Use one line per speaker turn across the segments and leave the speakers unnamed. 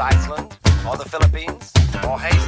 Iceland, or the Philippines, or
Haiti.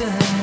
time